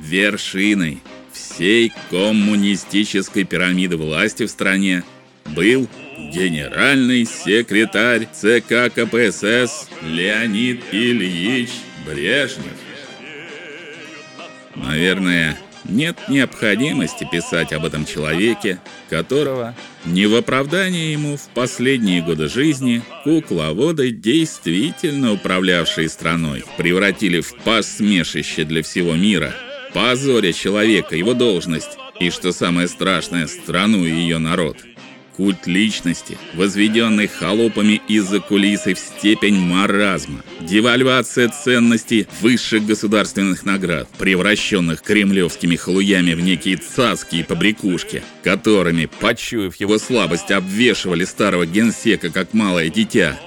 вершиной всей коммунистической пирамиды власти в стране был генеральный секретарь ЦК КПСС Леонид Ильич Брежнев. Наверное, нет необходимости писать об этом человеке, которого не в оправдание ему в последние годы жизни кукловоды, действительно управлявшие страной, превратили в посмешище для всего мира, позоря человека, его должность и, что самое страшное, страну и ее народ. Культ личности, возведенный холопами из-за кулисы в степень маразма, девальвация ценностей высших государственных наград, превращенных кремлевскими халуями в некие царские побрякушки, которыми, почуяв его слабость, обвешивали старого генсека как малое дитя,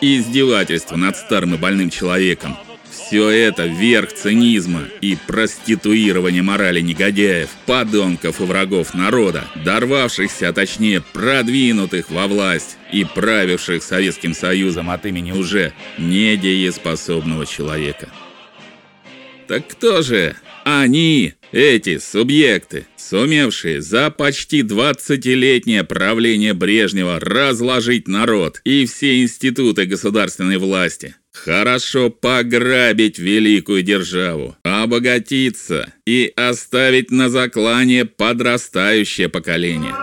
и издевательство над старым и больным человеком, все это верх цинизма и проституирования морали негодяев, подонков и врагов народа, дорвавшихся, а точнее продвинутых во власть и правивших Советским Союзом от имени уже недееспособного человека. Так кто же они, эти субъекты, сумевшие за почти двадцатилетнее правление Брежнева разложить народ и все институты государственной власти? Хорошо пограбить великую державу, обогатиться и оставить на заклание подрастающее поколение.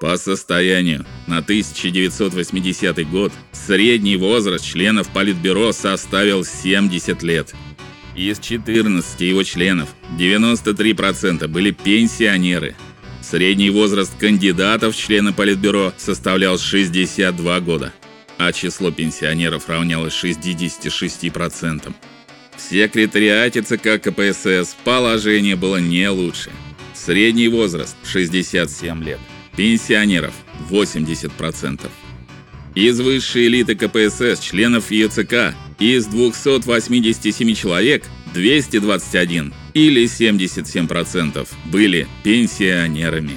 По состоянию на 1980 год средний возраст членов Политбюро составил 70 лет. Из 14 его членов 93% были пенсионеры. Средний возраст кандидатов в члены Политбюро составлял 62 года а число пенсионеров равнялось 66%. В секретариате ЦК КПСС положение было не лучше. Средний возраст 67 лет. Пенсионеров 80%. Из высшей элиты КПСС, членов ее ЦК, из 287 человек 221 или 77% были пенсионерами.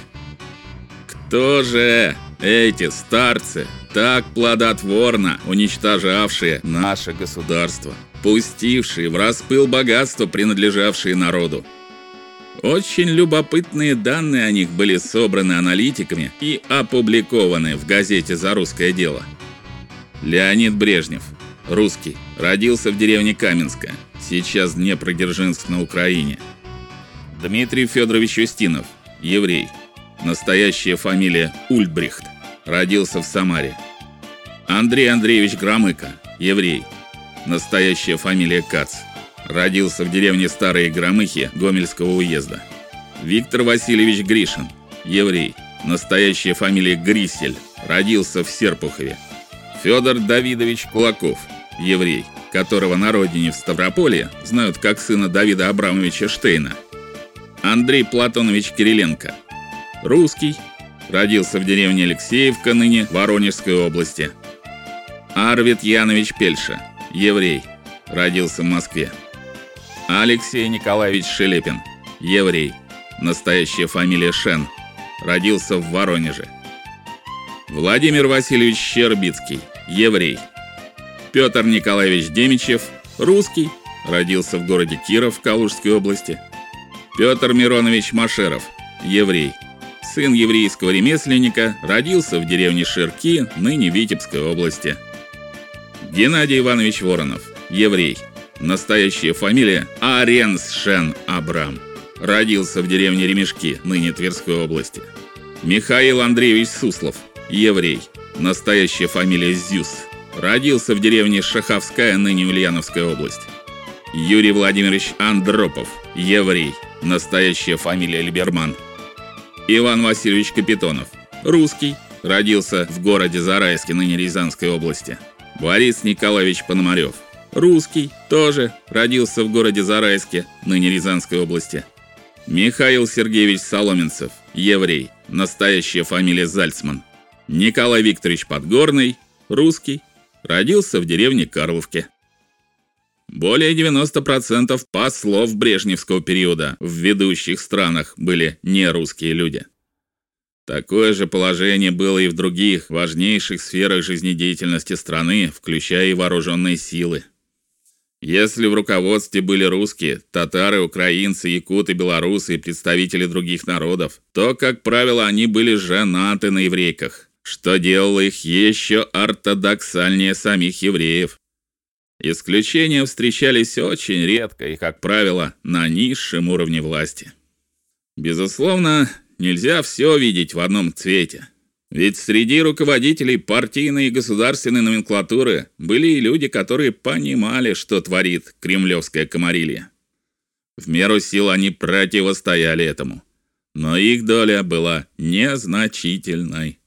Кто же эти старцы, так плодотворно уничтожавшие наше государство, пустившие в распыл богатства, принадлежавшие народу. Очень любопытные данные о них были собраны аналитиками и опубликованы в газете За русское дело. Леонид Брежнев, русский, родился в деревне Каменская, сейчас Днепродзержинск на Украине. Дмитрий Федорович Устинов, еврей. Настоящая фамилия Ульбрихт. Родился в Самаре. Андрей Андреевич Громыко, еврей. Настоящая фамилия Кац. Родился в деревне Старые Громыхи Гомельского уезда. Виктор Васильевич Гришин, еврей. Настоящая фамилия Грисель. Родился в Серпухове. Федор Давидович Кулаков, еврей, которого на родине в Ставрополе знают как сына Давида Абрамовича Штейна. Андрей Платонович Кириленко, русский, родился в деревне Алексеевка, ныне Воронежской области. Арвид Янович Пельша, еврей, родился в Москве. Алексей Николаевич Шелепин, еврей, настоящая фамилия Шен, родился в Воронеже. Владимир Васильевич Щербицкий, еврей. Петр Николаевич Демичев, русский, родился в городе Киров Калужской области. Петр Миронович Машеров, еврей сын еврейского ремесленника, родился в деревне Ширки, ныне Витебской области. Геннадий Иванович Воронов, еврей. Настоящая фамилия Аренсшен Абрам. Родился в деревне Ремешки, ныне Тверской области. Михаил Андреевич Суслов, еврей. Настоящая фамилия Зюс. Родился в деревне Шаховская, ныне Ульяновская область. Юрий Владимирович Андропов, еврей. Настоящая фамилия Либерман. Иван Васильевич Капитонов, русский, родился в городе Зарайске, ныне Рязанской области. Борис Николаевич Пономарев, русский, тоже родился в городе Зарайске, ныне Рязанской области. Михаил Сергеевич Соломенцев, еврей, настоящая фамилия Зальцман. Николай Викторович Подгорный, русский, родился в деревне Карловке. Более 90% послов брежневского периода в ведущих странах были не русские люди. Такое же положение было и в других важнейших сферах жизнедеятельности страны, включая и вооруженные силы. Если в руководстве были русские, татары, украинцы, якуты, белорусы и представители других народов, то, как правило, они были женаты на еврейках, что делало их еще ортодоксальнее самих евреев. Исключения встречались очень редко и, как правило, на низшем уровне власти. Безусловно, нельзя все видеть в одном цвете. Ведь среди руководителей партийной и государственной номенклатуры были и люди, которые понимали, что творит кремлевская комарилья. В меру сил они противостояли этому, но их доля была незначительной.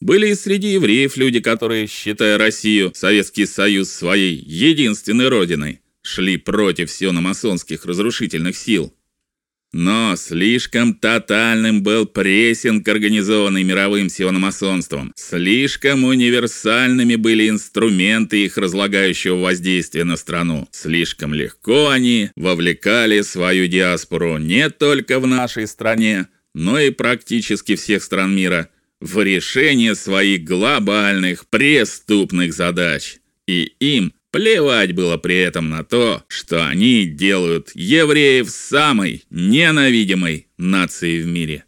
Были и среди евреев люди, которые, считая Россию, Советский Союз своей единственной родиной, шли против сиономасонских разрушительных сил. Но слишком тотальным был прессинг, организованный мировым сиономасонством. Слишком универсальными были инструменты их разлагающего воздействия на страну. Слишком легко они вовлекали свою диаспору не только в нашей стране, но и практически всех стран мира в решение своих глобальных преступных задач. И им Плевать было при этом на то, что они делают евреев самой ненавидимой нацией в мире.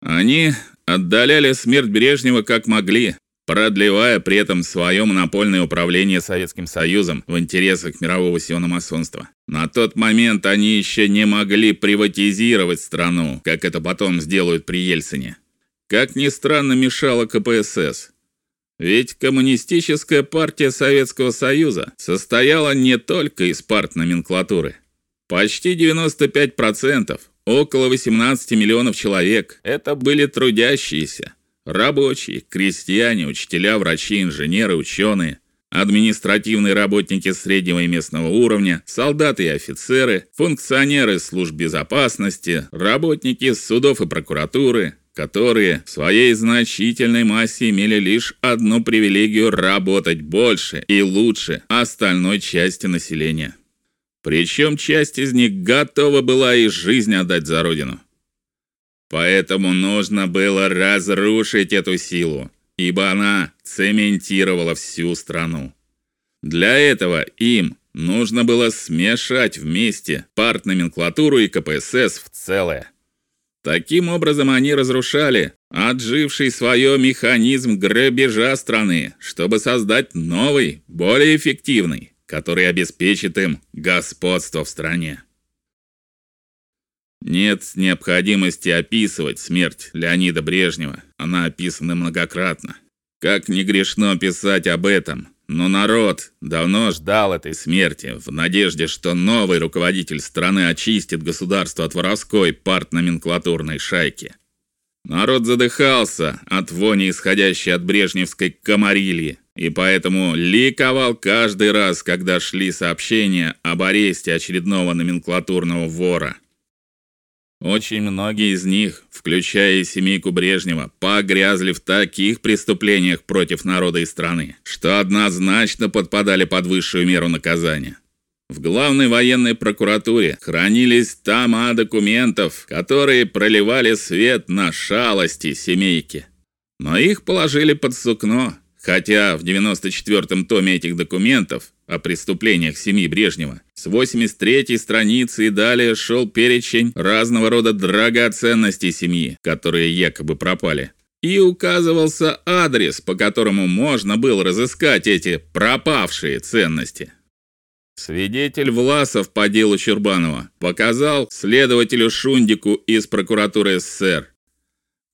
Они отдаляли смерть Брежнева как могли, продлевая при этом свое монопольное управление Советским Союзом в интересах мирового сиономасонства. На тот момент они еще не могли приватизировать страну, как это потом сделают при Ельцине. Как ни странно, мешало КПСС. Ведь коммунистическая партия Советского Союза состояла не только из партноменклатуры. Почти 95%, около 18 миллионов человек это были трудящиеся, рабочие, крестьяне, учителя, врачи, инженеры, ученые, административные работники среднего и местного уровня, солдаты и офицеры, функционеры служб безопасности, работники судов и прокуратуры, которые в своей значительной массе имели лишь одну привилегию работать больше и лучше остальной части населения. Причем часть из них готова была и жизнь отдать за родину. Поэтому нужно было разрушить эту силу, ибо она цементировала всю страну. Для этого им нужно было смешать вместе партноменклатуру и КПСС в целое. Таким образом они разрушали отживший свое механизм грабежа страны, чтобы создать новый, более эффективный, который обеспечит им господство в стране. Нет необходимости описывать смерть Леонида Брежнева. Она описана многократно. Как не грешно писать об этом, но народ давно ждал этой смерти в надежде, что новый руководитель страны очистит государство от воровской партноменклатурной шайки. Народ задыхался от вони, исходящей от брежневской комарильи, и поэтому ликовал каждый раз, когда шли сообщения об аресте очередного номенклатурного вора. Очень многие из них, включая и семейку Брежнева, погрязли в таких преступлениях против народа и страны, что однозначно подпадали под высшую меру наказания. В главной военной прокуратуре хранились тома документов, которые проливали свет на шалости семейки. Но их положили под сукно, хотя в 94-м томе этих документов о преступлениях семьи Брежнева с 83-й страницы и далее шел перечень разного рода драгоценностей семьи, которые якобы пропали. И указывался адрес, по которому можно было разыскать эти пропавшие ценности. Свидетель Власов по делу Чурбанова показал следователю Шундику из прокуратуры СССР,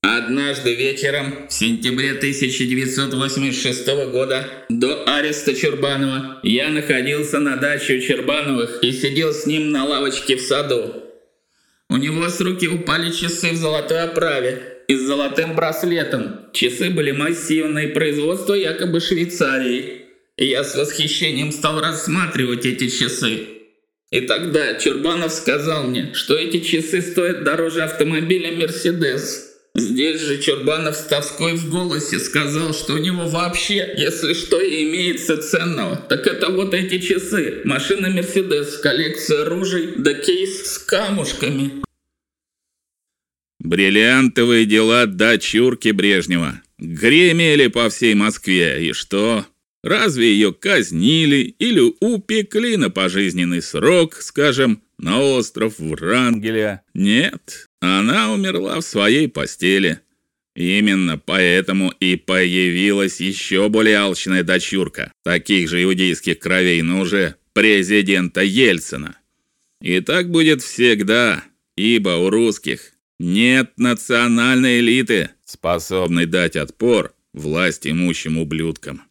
Однажды вечером в сентябре 1986 года, до ареста Чербанова, я находился на даче у Чербановых и сидел с ним на лавочке в саду. У него с руки упали часы в золотой оправе и с золотым браслетом. Часы были массивные, производство якобы Швейцарии. И я с восхищением стал рассматривать эти часы. И тогда Чербанов сказал мне, что эти часы стоят дороже автомобиля Mercedes. Здесь же Чурбанов с тоской в голосе сказал, что у него вообще, если что и имеется ценного, так это вот эти часы. Машина Мерседес, коллекция ружей, да кейс с камушками. Бриллиантовые дела дочурки Брежнева гремели по всей Москве. И что? Разве ее казнили или упекли на пожизненный срок, скажем, на остров Врангеля? Нет, она умерла в своей постели. Именно поэтому и появилась еще более алчная дочурка таких же иудейских кровей, но уже президента Ельцина. И так будет всегда, ибо у русских нет национальной элиты, способной дать отпор власть имущим ублюдкам.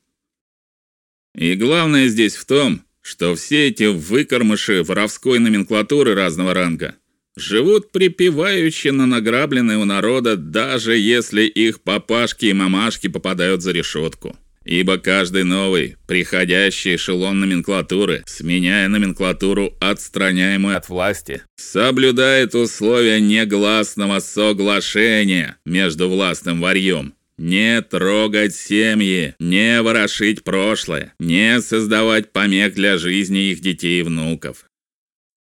И главное здесь в том, что все эти выкормыши воровской номенклатуры разного ранга живут припеваючи на награбленное у народа, даже если их папашки и мамашки попадают за решетку. Ибо каждый новый, приходящий эшелон номенклатуры, сменяя номенклатуру, отстраняемую от власти, соблюдает условия негласного соглашения между властным варьем не трогать семьи, не ворошить прошлое, не создавать помех для жизни их детей и внуков.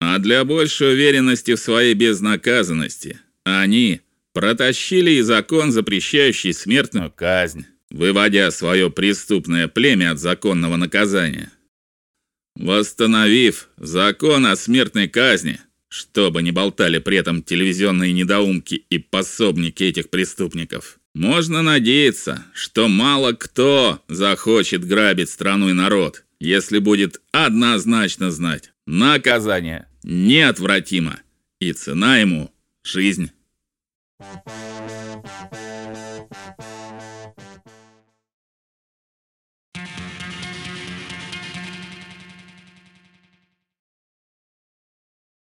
А для большей уверенности в своей безнаказанности они протащили и закон, запрещающий смертную казнь, выводя свое преступное племя от законного наказания. Восстановив закон о смертной казни, чтобы не болтали при этом телевизионные недоумки и пособники этих преступников. Можно надеяться, что мало кто захочет грабить страну и народ, если будет однозначно знать, наказание неотвратимо, и цена ему жизнь.